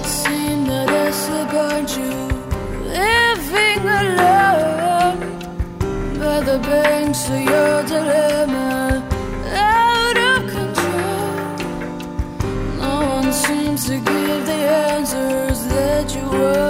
it seemed that I slippered you. Living alone By the banks of your dilemma. Out of control. No one seems to give the answers that you were